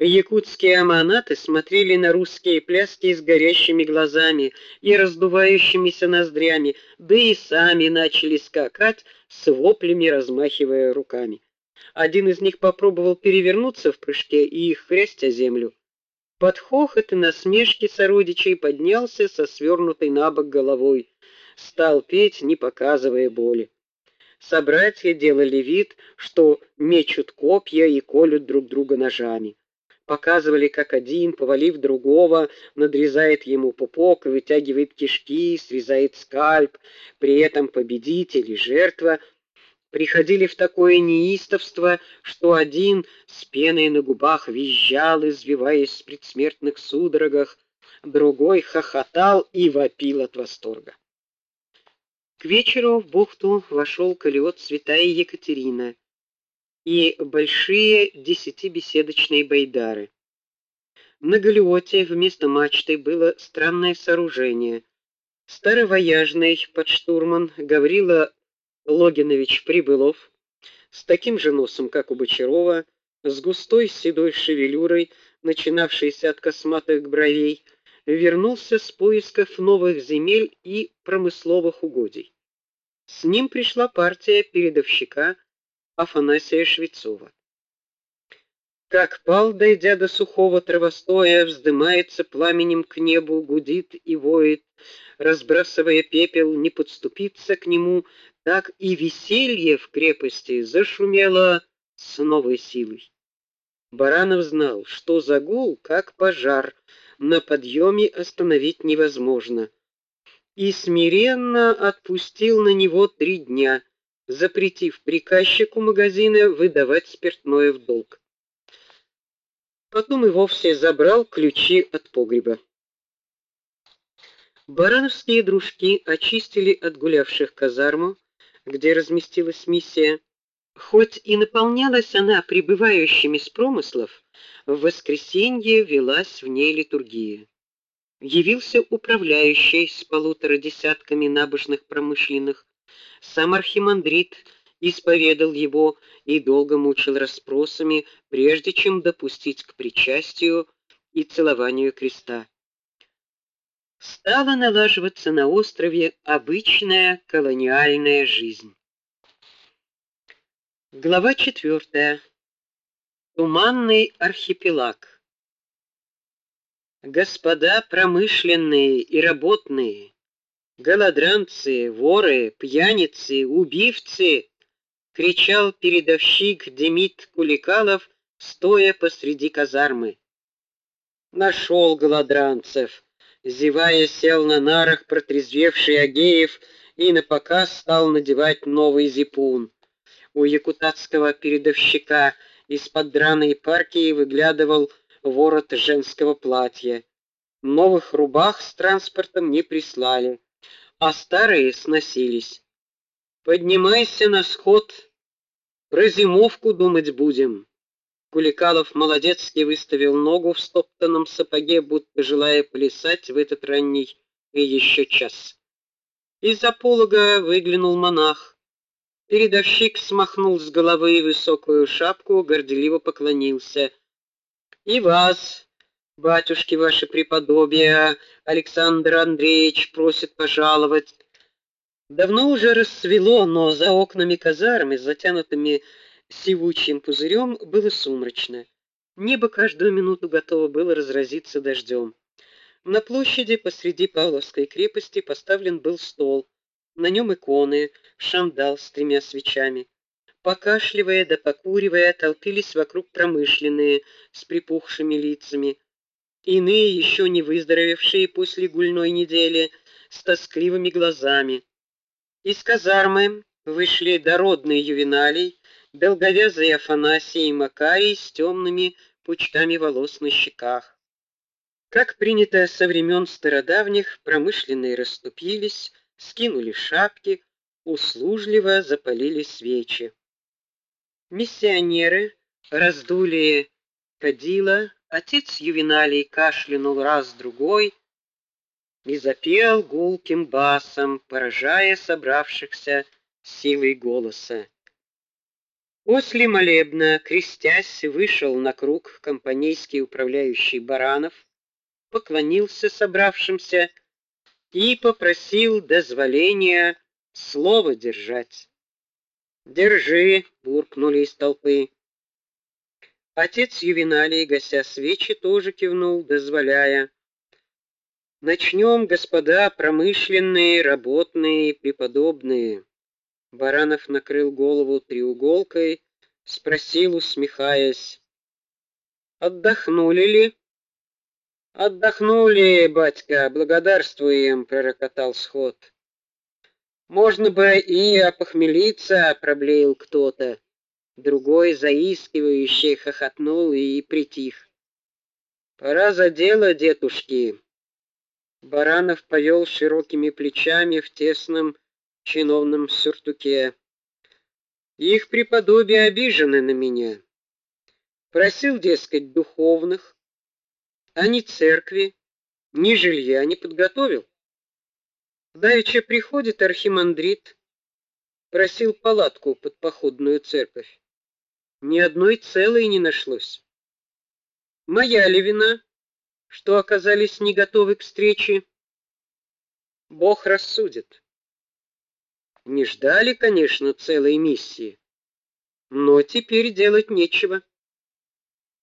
Якутские аманаты смотрели на русские пляски с горящими глазами и раздувающимися ноздрями, да и сами начали скакать с воплями, размахивая руками. Один из них попробовал перевернуться в прыжке и хрясть о землю. Под хохот и насмешки сородичей поднялся со свернутой набок головой, стал петь, не показывая боли. Собратья делали вид, что мечут копья и колют друг друга ножами показывали, как один, повалив другого, надрезает ему пупок, вытягивает кишки, срезает скальп. При этом победитель и жертва приходили в такое неистовство, что один с пеной на губах визжал, извиваясь в предсмертных судорогах, другой хохотал и вопил от восторга. К вечеру в бухту вошел колеот Святая Екатерина и большие десятибеседочные байдары. На галеоте вместо мачты было странное сооружение. Старовояжный подштурман Гаврила Логинович Прибылов с таким же носом, как у Бочарова, с густой седой шевелюрой, начинавшейся от косматых бровей, вернулся с поисков новых земель и промысловых угодий. С ним пришла партия передовщика Афанасия Швецова. Как пал, дойдя до сухого травостоя, вздымается пламенем к небу, гудит и воет, разбрасывая пепел, не подступиться к нему, так и веселье в крепости зашумело с новой силой. Баранов знал, что за гул, как пожар, на подъеме остановить невозможно, и смиренно отпустил на него три дня запретив приказчику магазина выдавать спиртное в долг. Потом и вовсе забрал ключи от погреба. Барановские дружки очистили от гулявших казарму, где разместилась миссия. Хоть и наполнялась она прибывающими с промыслов, в воскресенье велась в ней литургия. Явился управляющий с полутора десятками набожных промышленных, сам архимандрит исповедал его и долго мучил расспросами, прежде чем допустить к причастию и целованию креста. Стала налаживаться на острове обычная колониальная жизнь. Глава четвертая. Туманный архипелаг. Господа промышленные и работные, голодранцы, воры, пьяницы, убивцы, кричал передовщик Демид Куликалов, стоя посреди казармы. Нашел голодранцев, зевая сел на нарах протрезвевший Агеев и на показ стал надевать новый зипун. У якутатского передовщика из-под драной парки выглядывал ворот женского платья. Новых рубах с транспортом не прислали а старые сносились. Поднимайся на сход, про зимовку думать будем. Куликалов молодецки выставил ногу в стоптанном сапоге, будто желая плясать в этот ранний и еще час. Из-за полога выглянул монах. Передовщик смахнул с головы высокую шапку, горделиво поклонился. И вас, Батюшки ваши преподобия, Александр Андреевич просит пожаловать. Давно уже рассвело, но за окнами казармы, затянутыми сивучим пузырем, было сумрачно. Небо каждую минуту готово было разразиться дождем. На площади посреди Павловской крепости поставлен был стол. На нем иконы, шандал с тремя свечами. Покашливая да покуривая, толпились вокруг промышленные с припухшими лицами. Иные, еще не выздоровевшие после гульной недели, с тоскливыми глазами. Из казармы вышли дородные ювеналий, долговязый Афанасий и Макарий с темными пучками волос на щеках. Как принято со времен стародавних, промышленные расступились, скинули шапки, услужливо запалили свечи. Миссионеры раздули кадила, Отец Ювеналий кашлянул раз-другой и запел гулким басом, поражая собравшихся силой голоса. После молебна, крестясь, вышел на круг компанейский управляющий Баранов, поклонился собравшимся и попросил дозволения слово держать. "Держи", буркнули из толпы. Отец Ювеналий, гася свечи, тоже кивнул, дозволяя. Начнем, господа промышленные, работные, преподобные. Баранов накрыл голову треуголкой, спросил, усмехаясь: "Отдохнули ли?" "Отдохнули, батька, благодарствуем", пророкотал сход. "Можно бы и опохмелиться", проблеял кто-то. Другой заискивающе хохотнул и притих. "Пора за дело, дедушки". Баранов повел широкими плечами в тесном чиновном сюртуке. Их преподобие обижены на меня. Просил, дескать, духовных, а ни церкви, ни жилья не подготовил. Давеча приходит архимандрит, просил палатку под походную церковь. Ни одной целой не нашлось. Моя ли вина, что оказались не готовы к встрече? Бог рассудит. Не ждали, конечно, целой миссии, но теперь делать нечего.